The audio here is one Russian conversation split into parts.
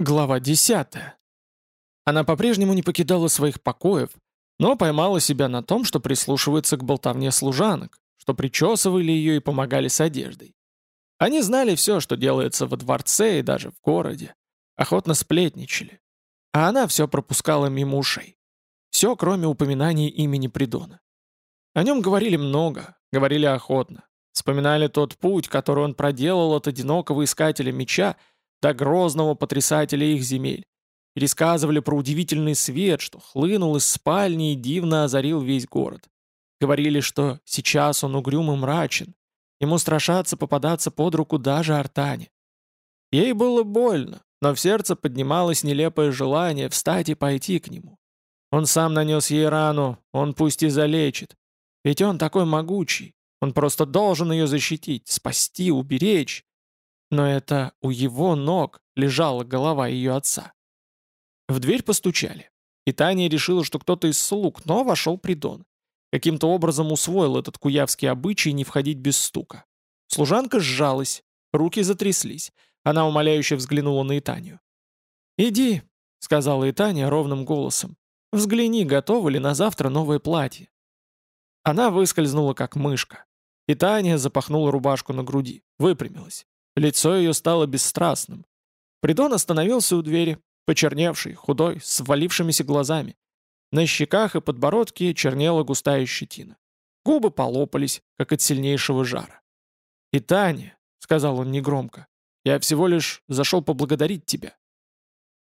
Глава 10. Она по-прежнему не покидала своих покоев, но поймала себя на том, что прислушивается к болтовне служанок, что причесывали ее и помогали с одеждой. Они знали все, что делается во дворце и даже в городе, охотно сплетничали. А она все пропускала мимо ушей. Все, кроме упоминаний имени Придона. О нем говорили много, говорили охотно. Вспоминали тот путь, который он проделал от одинокого искателя меча до грозного потрясателя их земель. Пересказывали про удивительный свет, что хлынул из спальни и дивно озарил весь город. Говорили, что сейчас он угрюм и мрачен, ему страшаться попадаться под руку даже Артане. Ей было больно, но в сердце поднималось нелепое желание встать и пойти к нему. Он сам нанес ей рану, он пусть и залечит. Ведь он такой могучий, он просто должен ее защитить, спасти, уберечь. Но это у его ног лежала голова ее отца. В дверь постучали. И Таня решила, что кто-то из слуг, но вошел Придон. Каким-то образом усвоил этот куявский обычай не входить без стука. Служанка сжалась, руки затряслись. Она умоляюще взглянула на Итанию. «Иди», — сказала Итания ровным голосом. «Взгляни, готово ли на завтра новое платье». Она выскользнула, как мышка. Итания запахнула рубашку на груди, выпрямилась. Лицо ее стало бесстрастным. Придон остановился у двери, почерневший, худой, с валившимися глазами. На щеках и подбородке чернела густая щетина. Губы полопались, как от сильнейшего жара. «И Таня», — сказал он негромко, — «я всего лишь зашел поблагодарить тебя».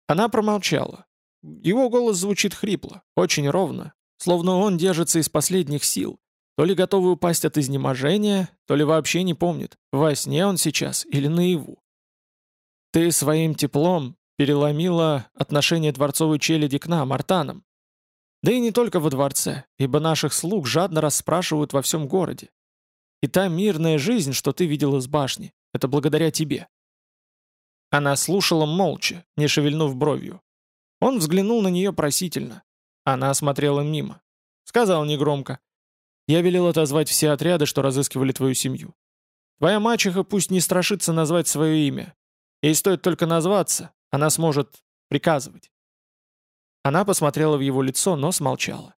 Она промолчала. Его голос звучит хрипло, очень ровно, словно он держится из последних сил, то ли готовый упасть от изнеможения, то ли вообще не помнит, во сне он сейчас или наяву. Ты своим теплом переломила отношение дворцовой челяди к нам, артанам. Да и не только во дворце, ибо наших слуг жадно расспрашивают во всем городе. И та мирная жизнь, что ты видел из башни, это благодаря тебе. Она слушала молча, не шевельнув бровью. Он взглянул на нее просительно. Она смотрела мимо. Сказал негромко. Я велел отозвать все отряды, что разыскивали твою семью. Твоя мачеха пусть не страшится назвать свое имя. Ей стоит только назваться, она сможет приказывать. Она посмотрела в его лицо, но смолчала.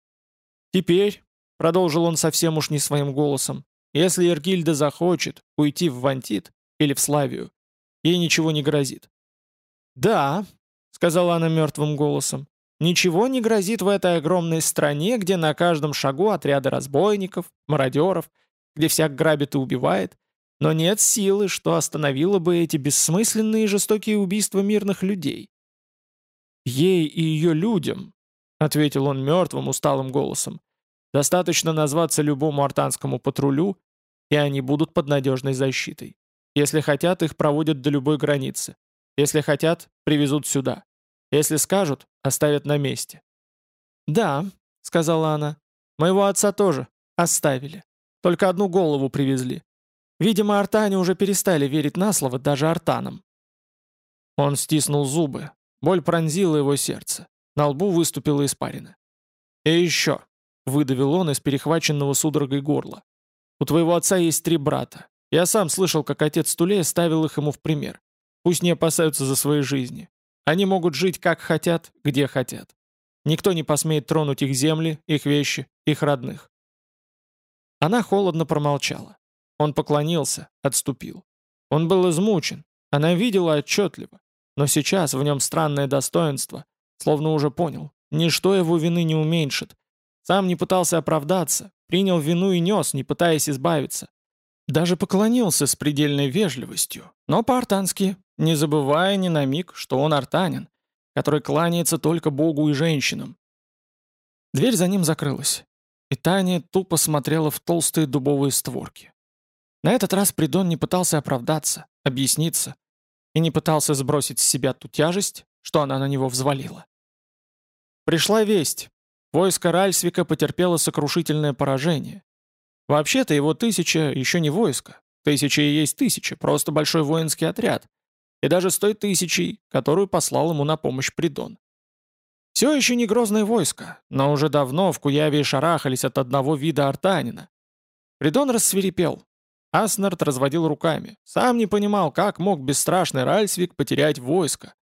«Теперь», — продолжил он совсем уж не своим голосом, «если Иргильда захочет уйти в Вантит или в Славию, ей ничего не грозит». «Да», — сказала она мертвым голосом, Ничего не грозит в этой огромной стране, где на каждом шагу отряды разбойников, мародеров, где всяк грабит и убивает, но нет силы, что остановило бы эти бессмысленные и жестокие убийства мирных людей. «Ей и ее людям», — ответил он мертвым усталым голосом, «достаточно назваться любому артанскому патрулю, и они будут под надежной защитой. Если хотят, их проводят до любой границы. Если хотят, привезут сюда. Если скажут, оставят на месте». «Да», — сказала она, — «моего отца тоже оставили. Только одну голову привезли. Видимо, артане уже перестали верить на слово даже артанам». Он стиснул зубы. Боль пронзила его сердце. На лбу выступила испарина. «И еще», — выдавил он из перехваченного судорогой горла. «У твоего отца есть три брата. Я сам слышал, как отец Тулея ставил их ему в пример. Пусть не опасаются за свои жизни. Они могут жить как хотят, где хотят. Никто не посмеет тронуть их земли, их вещи, их родных. Она холодно промолчала. Он поклонился, отступил. Он был измучен, она видела отчетливо, но сейчас в нем странное достоинство, словно уже понял, ничто его вины не уменьшит. Сам не пытался оправдаться, принял вину и нес, не пытаясь избавиться. Даже поклонился с предельной вежливостью, но по-артански, не забывая ни на миг, что он артанин, который кланяется только Богу и женщинам. Дверь за ним закрылась, и Таня тупо смотрела в толстые дубовые створки. На этот раз Придон не пытался оправдаться, объясниться, и не пытался сбросить с себя ту тяжесть, что она на него взвалила. Пришла весть. Войско Ральсвика потерпело сокрушительное поражение. Вообще-то его тысяча еще не войско. Тысяча и есть тысяча, просто большой воинский отряд, и даже с той тысячей, которую послал ему на помощь Придон. Все еще не грозное войско, но уже давно в Куяве шарахались от одного вида артанина. Придон рассверепел. Аснард разводил руками. Сам не понимал, как мог бесстрашный Ральсвик потерять войско.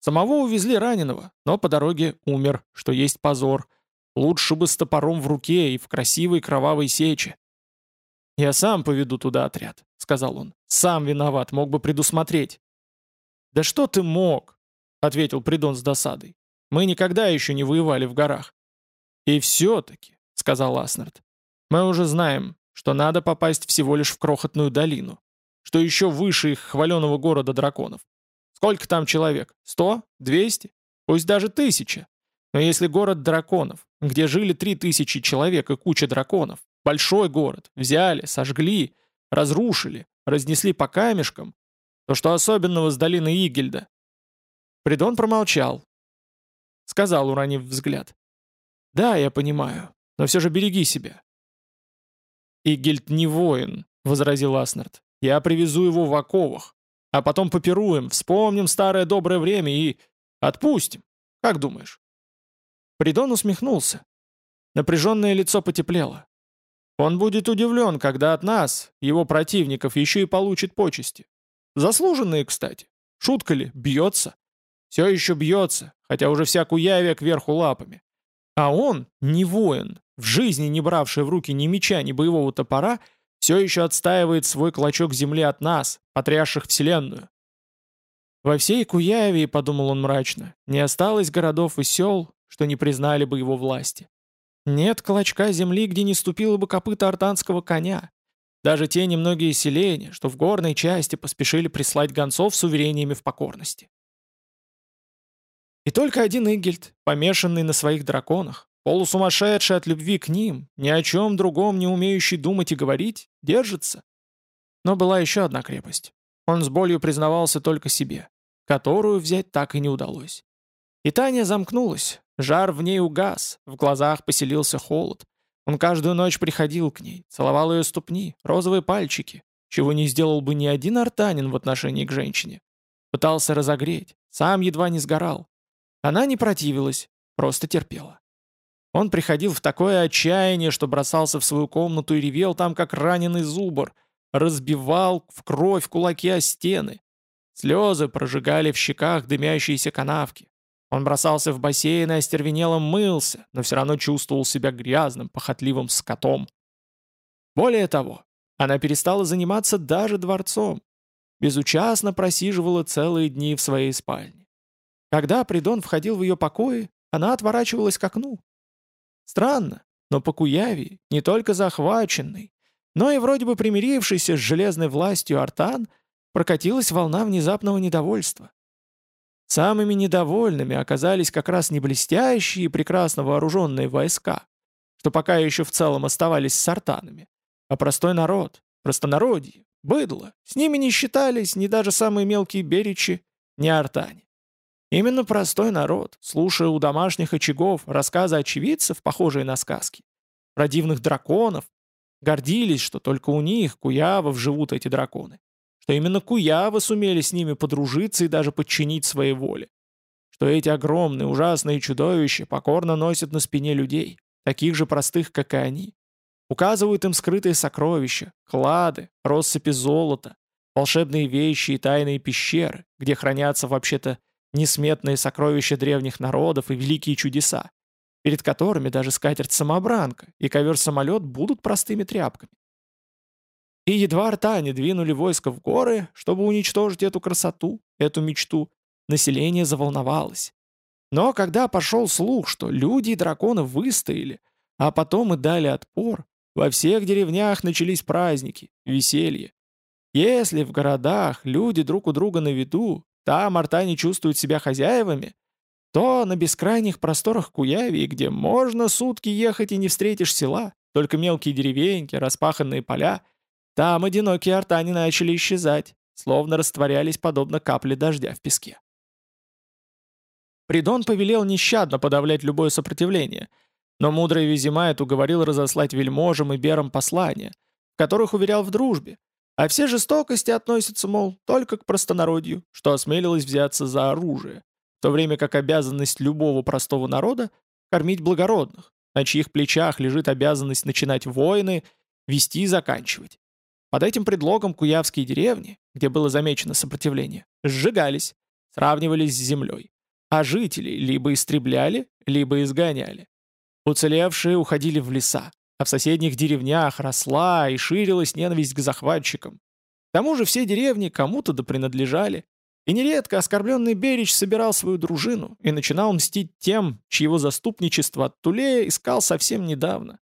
Самого увезли раненого, но по дороге умер, что есть позор. Лучше бы с топором в руке и в красивой кровавой сече. «Я сам поведу туда отряд», — сказал он. «Сам виноват, мог бы предусмотреть». «Да что ты мог?» — ответил Придон с досадой. «Мы никогда еще не воевали в горах». «И все-таки», — сказал Аснард, — «мы уже знаем, что надо попасть всего лишь в крохотную долину, что еще выше их хваленого города драконов. Сколько там человек? Сто? Двести? Пусть даже тысяча. Но если город драконов, где жили три тысячи человек и куча драконов, большой город, взяли, сожгли, разрушили, разнесли по камешкам, то что особенного с долины Игельда? Придон промолчал. Сказал, уронив взгляд. «Да, я понимаю, но все же береги себя». «Игельд не воин», — возразил Аснард. «Я привезу его в оковах, а потом попируем, вспомним старое доброе время и... отпустим. Как думаешь?» Придон усмехнулся. Напряженное лицо потеплело. Он будет удивлен, когда от нас, его противников, еще и получит почести. Заслуженные, кстати. Шутка ли, бьется. Все еще бьется, хотя уже вся Куявия кверху лапами. А он, не воин, в жизни не бравший в руки ни меча, ни боевого топора, все еще отстаивает свой клочок земли от нас, потрясших вселенную. Во всей Куявии, подумал он мрачно, не осталось городов и сел, что не признали бы его власти. Нет клочка земли, где не ступило бы копыта артанского коня. Даже те немногие селения, что в горной части поспешили прислать гонцов с уверениями в покорности. И только один Игельд, помешанный на своих драконах, полусумасшедший от любви к ним, ни о чем другом не умеющий думать и говорить, держится. Но была еще одна крепость. Он с болью признавался только себе, которую взять так и не удалось. И Таня замкнулась, Жар в ней угас, в глазах поселился холод. Он каждую ночь приходил к ней, целовал ее ступни, розовые пальчики, чего не сделал бы ни один артанин в отношении к женщине. Пытался разогреть, сам едва не сгорал. Она не противилась, просто терпела. Он приходил в такое отчаяние, что бросался в свою комнату и ревел там, как раненый зубр, разбивал в кровь кулаки о стены. Слезы прожигали в щеках дымящиеся канавки. Он бросался в бассейн и остервенело мылся, но все равно чувствовал себя грязным, похотливым скотом. Более того, она перестала заниматься даже дворцом, безучастно просиживала целые дни в своей спальне. Когда Придон входил в ее покои, она отворачивалась к окну. Странно, но по Куявии, не только захваченный, но и вроде бы примирившийся с железной властью Артан, прокатилась волна внезапного недовольства. Самыми недовольными оказались как раз не блестящие и прекрасно вооруженные войска, что пока еще в целом оставались сартанами, а простой народ, простонародье, быдло. С ними не считались ни даже самые мелкие беречи, ни артане. Именно простой народ, слушая у домашних очагов рассказы очевидцев, похожие на сказки, про дивных драконов, гордились, что только у них, куявов, живут эти драконы что именно куявы сумели с ними подружиться и даже подчинить своей воле, что эти огромные ужасные чудовища покорно носят на спине людей, таких же простых, как и они, указывают им скрытые сокровища, клады, россыпи золота, волшебные вещи и тайные пещеры, где хранятся вообще-то несметные сокровища древних народов и великие чудеса, перед которыми даже скатерть-самобранка и ковер-самолет будут простыми тряпками. И едва артане двинули войско в горы, чтобы уничтожить эту красоту, эту мечту, население заволновалось. Но когда пошел слух, что люди и драконы выстояли, а потом и дали отпор, во всех деревнях начались праздники, веселье. Если в городах люди друг у друга на виду, там артане чувствуют себя хозяевами, то на бескрайних просторах Куявии, где можно сутки ехать и не встретишь села, только мелкие деревеньки, распаханные поля, там одинокие артани начали исчезать, словно растворялись подобно капле дождя в песке. Придон повелел нещадно подавлять любое сопротивление, но мудрый Визимайт уговорил разослать вельможам и берам послания, в которых уверял в дружбе, а все жестокости относятся, мол, только к простонародью, что осмелилось взяться за оружие, в то время как обязанность любого простого народа — кормить благородных, на чьих плечах лежит обязанность начинать войны, вести и заканчивать. Под этим предлогом куявские деревни, где было замечено сопротивление, сжигались, сравнивались с землей, а жителей либо истребляли, либо изгоняли. Уцелевшие уходили в леса, а в соседних деревнях росла и ширилась ненависть к захватчикам. К тому же все деревни кому-то да принадлежали, и нередко оскорбленный Берич собирал свою дружину и начинал мстить тем, чьего заступничество от Тулея искал совсем недавно.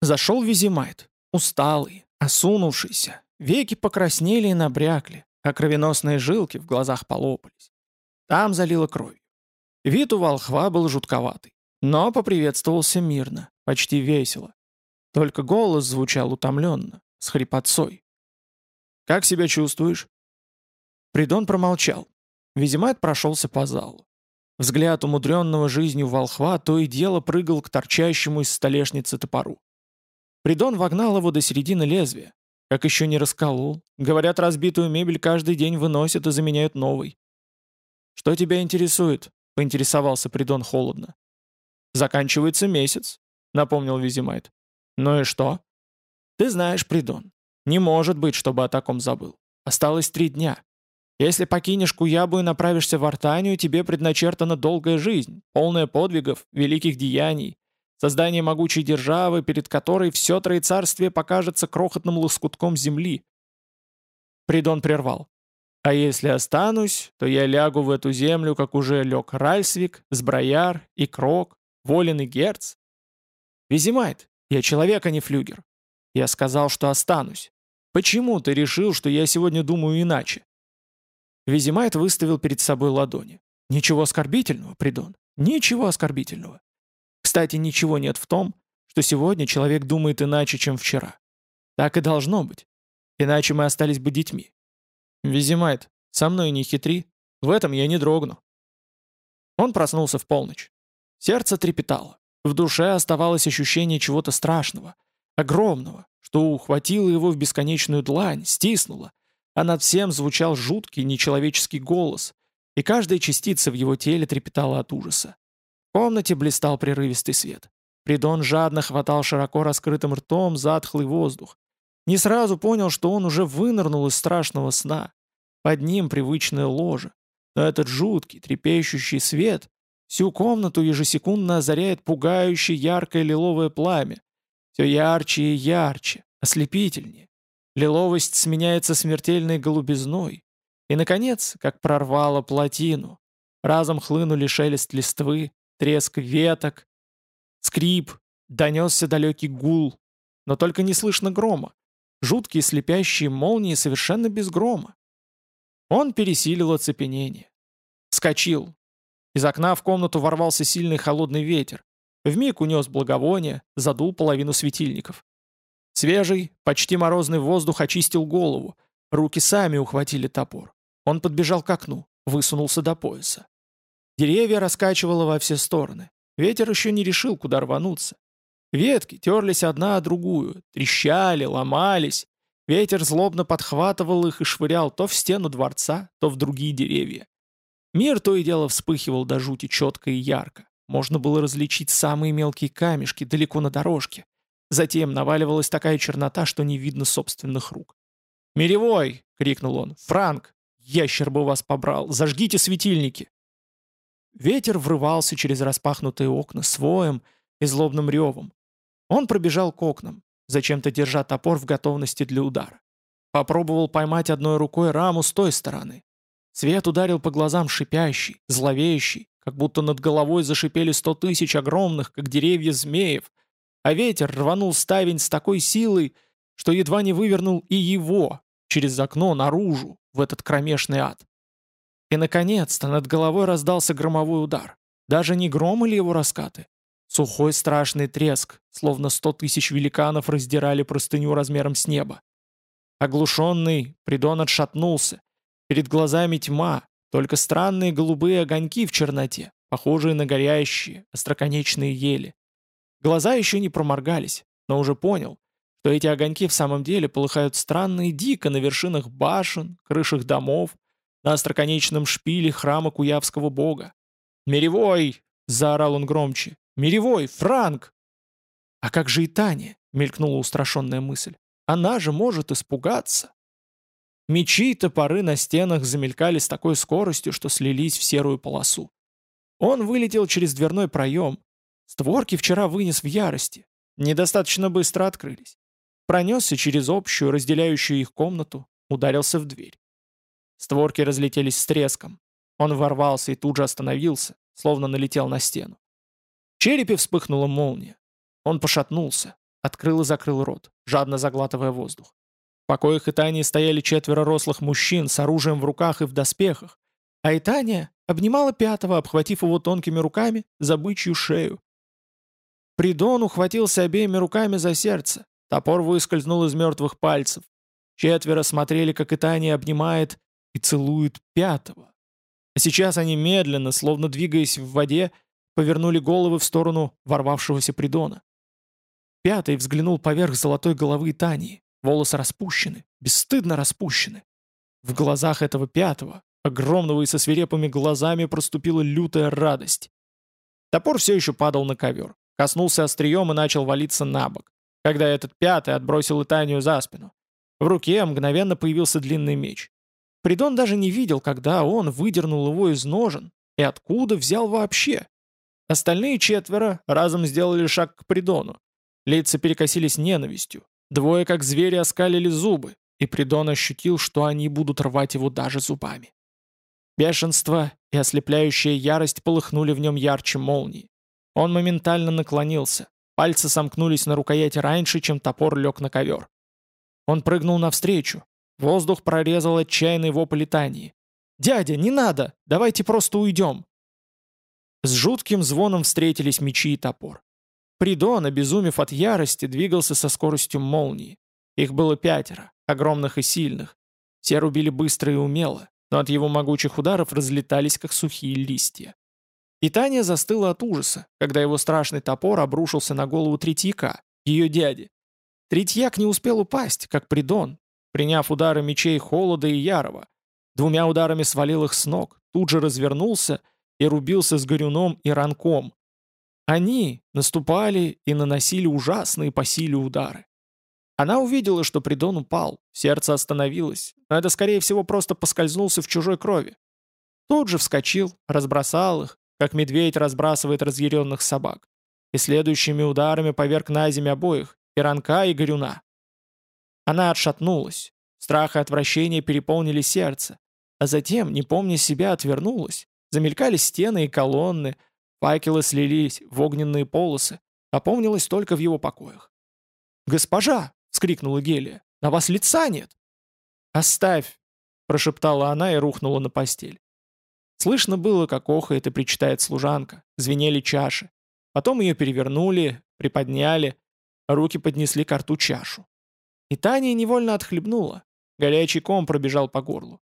Зашел Визимайт, усталый, осунувшийся, веки покраснели и набрякли, а кровеносные жилки в глазах полопались. Там залило кровь. Вид у волхва был жутковатый, но поприветствовался мирно, почти весело. Только голос звучал утомленно, с хрипотцой. «Как себя чувствуешь?» Придон промолчал. Визимайт прошелся по залу. Взгляд умудренного жизнью волхва то и дело прыгал к торчащему из столешницы топору. Придон вогнал его до середины лезвия. Как еще не расколол. Говорят, разбитую мебель каждый день выносят и заменяют новой. «Что тебя интересует?» — поинтересовался Придон холодно. «Заканчивается месяц», — напомнил Визимайт. «Ну и что?» «Ты знаешь, Придон, не может быть, чтобы о таком забыл. Осталось три дня. Если покинешь Куябу и направишься в Артанию, тебе предначертана долгая жизнь, полная подвигов, великих деяний, создание могучей державы, перед которой все троецарствие покажется крохотным лоскутком земли. Придон прервал. А если останусь, то я лягу в эту землю, как уже лег Ральсвик, Сброяр и Крок, Волин и Герц. Визимайт, я человек, а не флюгер. Я сказал, что останусь. Почему ты решил, что я сегодня думаю иначе? Визимайт выставил перед собой ладони. Ничего оскорбительного, Придон. Ничего оскорбительного. Кстати, ничего нет в том, что сегодня человек думает иначе, чем вчера. Так и должно быть. Иначе мы остались бы детьми. «Визимайт, со мной не хитри, в этом я не дрогну». Он проснулся в полночь. Сердце трепетало. В душе оставалось ощущение чего-то страшного, огромного, что ухватило его в бесконечную длань, стиснуло, а над всем звучал жуткий нечеловеческий голос, и каждая частица в его теле трепетала от ужаса. Комнате блистал прерывистый свет. Придон жадно хватал широко раскрытым ртом затхлый воздух. Не сразу понял, что он уже вынырнул из страшного сна. Под ним привычное ложе. Но этот жуткий, трепещущий свет всю комнату ежесекундно озаряет пугающее яркое лиловое пламя. Все ярче и ярче, ослепительнее. Лиловость сменяется смертельной голубизной. И, наконец, как прорвало плотину, разом хлынули шелест листвы, треск веток, скрип, донесся далекий гул, но только не слышно грома. Жуткие слепящие молнии совершенно без грома. Он пересилил оцепенение. Вскочил. Из окна в комнату ворвался сильный холодный ветер. Вмиг унес благовоние, задул половину светильников. Свежий, почти морозный воздух очистил голову. Руки сами ухватили топор. Он подбежал к окну, высунулся до пояса. Деревья раскачивало во все стороны. Ветер еще не решил, куда рвануться. Ветки терлись одна о другую, трещали, ломались. Ветер злобно подхватывал их и швырял то в стену дворца, то в другие деревья. Мир то и дело вспыхивал до жути четко и ярко. Можно было различить самые мелкие камешки далеко на дорожке. Затем наваливалась такая чернота, что не видно собственных рук. «Миревой!» — крикнул он. «Франк! Ящер бы вас побрал! Зажгите светильники!» Ветер врывался через распахнутые окна своем и злобным ревом. Он пробежал к окнам, зачем-то держа топор в готовности для удара. Попробовал поймать одной рукой раму с той стороны. Свет ударил по глазам шипящий, зловещий, как будто над головой зашипели сто тысяч огромных, как деревья змеев, а ветер рванул ставень с такой силой, что едва не вывернул и его через окно наружу, в этот кромешный ад. И, наконец-то, над головой раздался громовой удар. Даже не гром или его раскаты, Сухой страшный треск, словно сто тысяч великанов раздирали простыню размером с неба. Оглушенный, Придон отшатнулся. Перед глазами тьма, только странные голубые огоньки в черноте, похожие на горящие, остроконечные ели. Глаза еще не проморгались, но уже понял, что эти огоньки в самом деле полыхают странно и дико на вершинах башен, крышах домов, на остроконечном шпиле храма Куявского бога. «Миревой!» — заорал он громче. Миревой, Франк!» «А как же и Таня?» — мелькнула устрашенная мысль. «Она же может испугаться!» Мечи и топоры на стенах замелькали с такой скоростью, что слились в серую полосу. Он вылетел через дверной проем. Створки вчера вынес в ярости. Недостаточно быстро открылись. Пронесся через общую, разделяющую их комнату, ударился в дверь. Створки разлетелись с треском. Он ворвался и тут же остановился, словно налетел на стену. В черепе вспыхнула молния. Он пошатнулся, открыл и закрыл рот, жадно заглатывая воздух. В покоях Итании стояли четверо рослых мужчин с оружием в руках и в доспехах, а Итания обнимала пятого, обхватив его тонкими руками за бычью шею. Придон ухватился обеими руками за сердце, топор выскользнул из мертвых пальцев. Четверо смотрели, как Итания обнимает и целует пятого. А сейчас они медленно, словно двигаясь в воде, повернули головы в сторону ворвавшегося Придона. Пятый взглянул поверх золотой головы Тании. Волосы распущены, бесстыдно распущены. В глазах этого пятого, огромного и со свирепыми глазами, проступила лютая радость. Топор все еще падал на ковер, коснулся острием и начал валиться на бок, когда этот пятый отбросил Итанию за спину. В руке мгновенно появился длинный меч. Придон даже не видел, когда он выдернул его из ножен и откуда взял вообще. Остальные четверо разом сделали шаг к Придону. Лица перекосились ненавистью. Двое, как звери, оскалили зубы, и Придон ощутил, что они будут рвать его даже зубами. Бешенство и ослепляющая ярость полыхнули в нем ярче молнии. Он моментально наклонился. Пальцы сомкнулись на рукояти раньше, чем топор лег на ковер. Он прыгнул навстречу, Воздух прорезал отчаянный вопль летании. «Дядя, не надо! Давайте просто уйдем!» С жутким звоном встретились мечи и топор. Придон, обезумев от ярости, двигался со скоростью молнии. Их было пятеро, огромных и сильных. Все рубили быстро и умело, но от его могучих ударов разлетались, как сухие листья. И Таня застыла от ужаса, когда его страшный топор обрушился на голову Третьяка, ее дяди. Третьяк не успел упасть, как Придон, приняв удары мечей Холода и Ярова. Двумя ударами свалил их с ног, тут же развернулся и рубился с Горюном и Ранком. Они наступали и наносили ужасные по силе удары. Она увидела, что Придон упал, сердце остановилось, но это, скорее всего, просто поскользнулся в чужой крови. Тут же вскочил, разбросал их, как медведь разбрасывает разъяренных собак, и следующими ударами поверг на землю обоих, и Ранка, и Горюна. Она отшатнулась. Страх и отвращение переполнили сердце. А затем, не помня себя, отвернулась. Замелькали стены и колонны, факелы слились в огненные полосы. Опомнилась только в его покоях. «Госпожа!» — вскрикнула Гелия. «На вас лица нет!» «Оставь!» — прошептала она и рухнула на постель. Слышно было, как охает и причитает служанка. Звенели чаши. Потом ее перевернули, приподняли, руки поднесли к рту чашу. И Таня невольно отхлебнула. Горячий ком пробежал по горлу.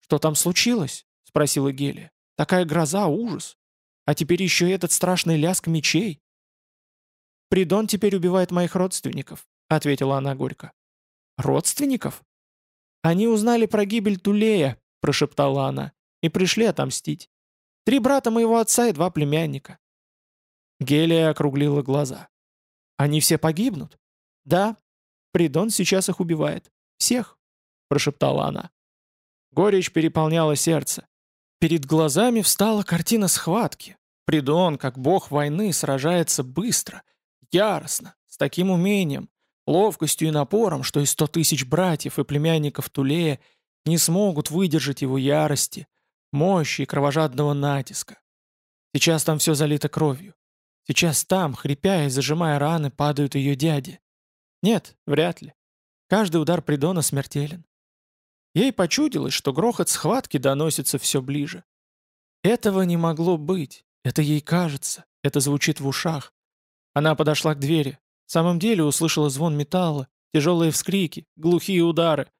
«Что там случилось?» — спросила Гелия. «Такая гроза, ужас. А теперь еще этот страшный лязг мечей». «Придон теперь убивает моих родственников», — ответила она горько. «Родственников?» «Они узнали про гибель Тулея», — прошептала она, — «и пришли отомстить. Три брата моего отца и два племянника». Гелия округлила глаза. «Они все погибнут?» «Да, Придон сейчас их убивает. Всех!» — прошептала она. Горечь переполняла сердце. Перед глазами встала картина схватки. Придон, как бог войны, сражается быстро, яростно, с таким умением, ловкостью и напором, что и сто тысяч братьев и племянников Тулея не смогут выдержать его ярости, мощи и кровожадного натиска. Сейчас там все залито кровью. Сейчас там, хрипя и зажимая раны, падают ее дяди. Нет, вряд ли. Каждый удар Придона смертелен. Ей почудилось, что грохот схватки доносится все ближе. Этого не могло быть. Это ей кажется. Это звучит в ушах. Она подошла к двери. В самом деле услышала звон металла, тяжелые вскрики, глухие удары.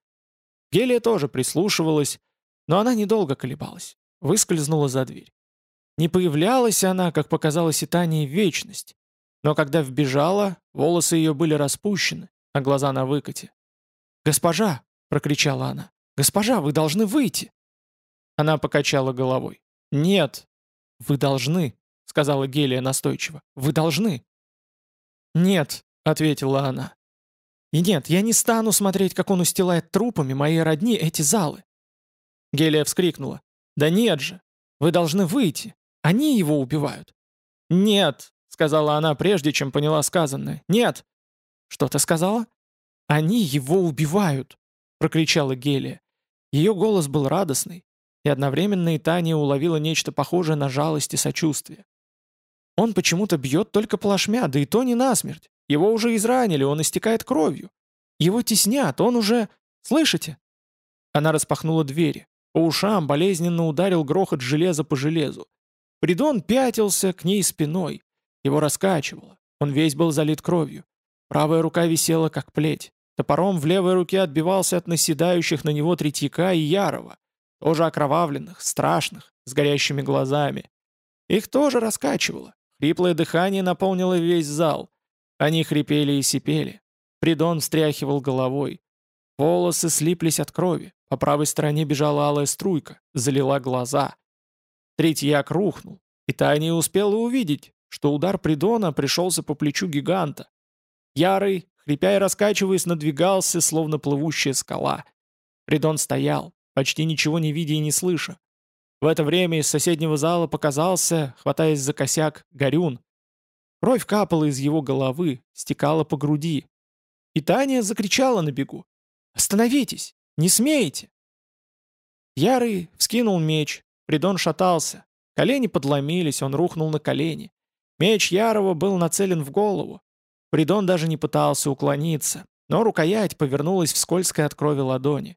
Гелия тоже прислушивалась, но она недолго колебалась. Выскользнула за дверь. Не появлялась она, как показалось и Тане, вечность. Но когда вбежала, волосы ее были распущены, а глаза на выкате. «Госпожа!» — прокричала она. «Госпожа, вы должны выйти!» Она покачала головой. «Нет, вы должны», — сказала Гелия настойчиво. «Вы должны». «Нет», — ответила она. И нет, я не стану смотреть, как он устилает трупами моей родни эти залы. Гелия вскрикнула. «Да нет же! Вы должны выйти! Они его убивают!» «Нет!» — сказала она, прежде чем поняла сказанное. «Нет!» «Что ты сказала?» «Они его убивают!» — прокричала Гелия. Ее голос был радостный, и одновременно и Таня уловила нечто похожее на жалость и сочувствие. Он почему-то бьет только плашмя, да и то не насмерть. Его уже изранили, он истекает кровью. Его теснят, он уже... Слышите?» Она распахнула двери. По ушам болезненно ударил грохот железа по железу. Придон пятился к ней спиной. Его раскачивало. Он весь был залит кровью. Правая рука висела, как плеть. Топором в левой руке отбивался от наседающих на него Третьяка и Ярова, тоже окровавленных, страшных, с горящими глазами. Их тоже раскачивало. Хриплое дыхание наполнило весь зал. Они хрипели и сипели. Придон встряхивал головой. Волосы слиплись от крови. По правой стороне бежала алая струйка, залила глаза. Третьяк рухнул, и Таня успела увидеть, что удар Придона пришелся по плечу гиганта. Ярый, хрипя и раскачиваясь, надвигался, словно плывущая скала. Придон стоял, почти ничего не видя и не слыша. В это время из соседнего зала показался, хватаясь за косяк, Горюн. Кровь капала из его головы, стекала по груди. И Таня закричала на бегу. «Остановитесь! Не смеете!» Ярый вскинул меч, Придон шатался. Колени подломились, он рухнул на колени. Меч Ярова был нацелен в голову. Придон даже не пытался уклониться, но рукоять повернулась в скользкой от крови ладони.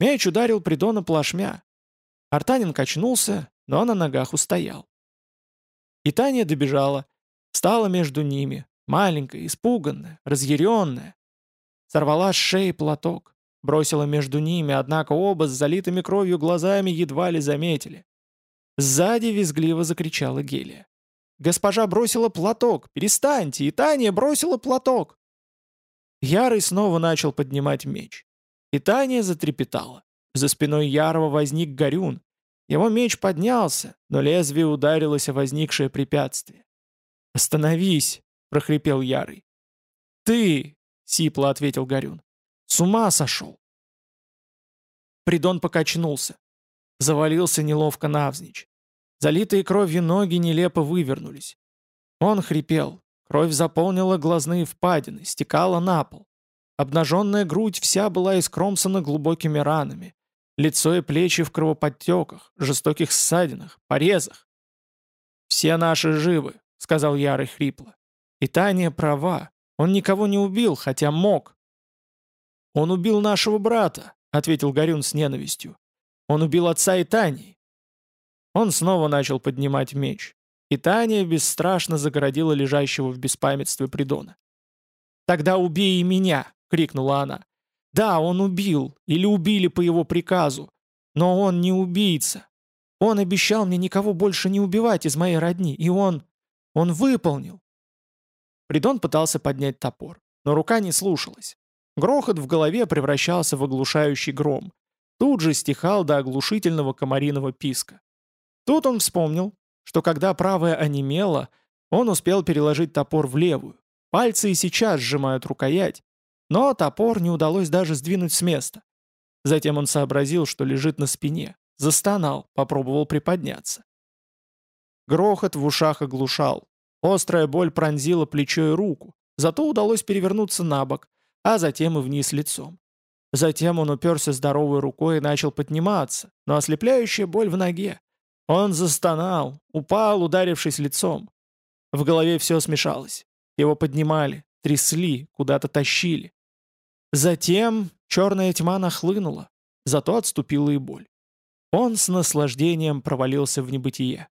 Меч ударил Придона плашмя. Артанин качнулся, но на ногах устоял. И Таня добежала, стала между ними, маленькая, испуганная, разъяренная. Сорвала с шеи платок, бросила между ними, однако оба с залитыми кровью глазами едва ли заметили. Сзади визгливо закричала Гелия. «Госпожа бросила платок! Перестаньте! И Таня бросила платок!» Ярый снова начал поднимать меч. И Таня затрепетала. За спиной Ярова возник Горюн. Его меч поднялся, но лезвие ударилось о возникшее препятствие. «Остановись!» — прохрипел Ярый. «Ты!» — сипло ответил Горюн. «С ума сошел!» Придон покачнулся. Завалился неловко навзничь. Залитые кровью ноги нелепо вывернулись. Он хрипел. Кровь заполнила глазные впадины, стекала на пол. Обнаженная грудь вся была искромсана глубокими ранами. Лицо и плечи в кровоподтеках, жестоких ссадинах, порезах. «Все наши живы», — сказал Ярый хрипло. «И Таня права. Он никого не убил, хотя мог». «Он убил нашего брата», — ответил Горюн с ненавистью. «Он убил отца и Тани». Он снова начал поднимать меч. И Таня бесстрашно загородила лежащего в беспамятстве Придона. «Тогда убей и меня!» — крикнула она. «Да, он убил, или убили по его приказу, но он не убийца. Он обещал мне никого больше не убивать из моей родни, и он... он выполнил». Придон пытался поднять топор, но рука не слушалась. Грохот в голове превращался в оглушающий гром. Тут же стихал до оглушительного комариного писка. Тут он вспомнил, что когда правая онемела, он успел переложить топор в левую. Пальцы и сейчас сжимают рукоять, но топор не удалось даже сдвинуть с места. Затем он сообразил, что лежит на спине. Застонал, попробовал приподняться. Грохот в ушах оглушал. Острая боль пронзила плечо и руку. Зато удалось перевернуться на бок, а затем и вниз лицом. Затем он уперся здоровой рукой и начал подниматься, но ослепляющая боль в ноге. Он застонал, упал, ударившись лицом. В голове все смешалось. Его поднимали, трясли, куда-то тащили. Затем черная тьма нахлынула, зато отступила и боль. Он с наслаждением провалился в небытие.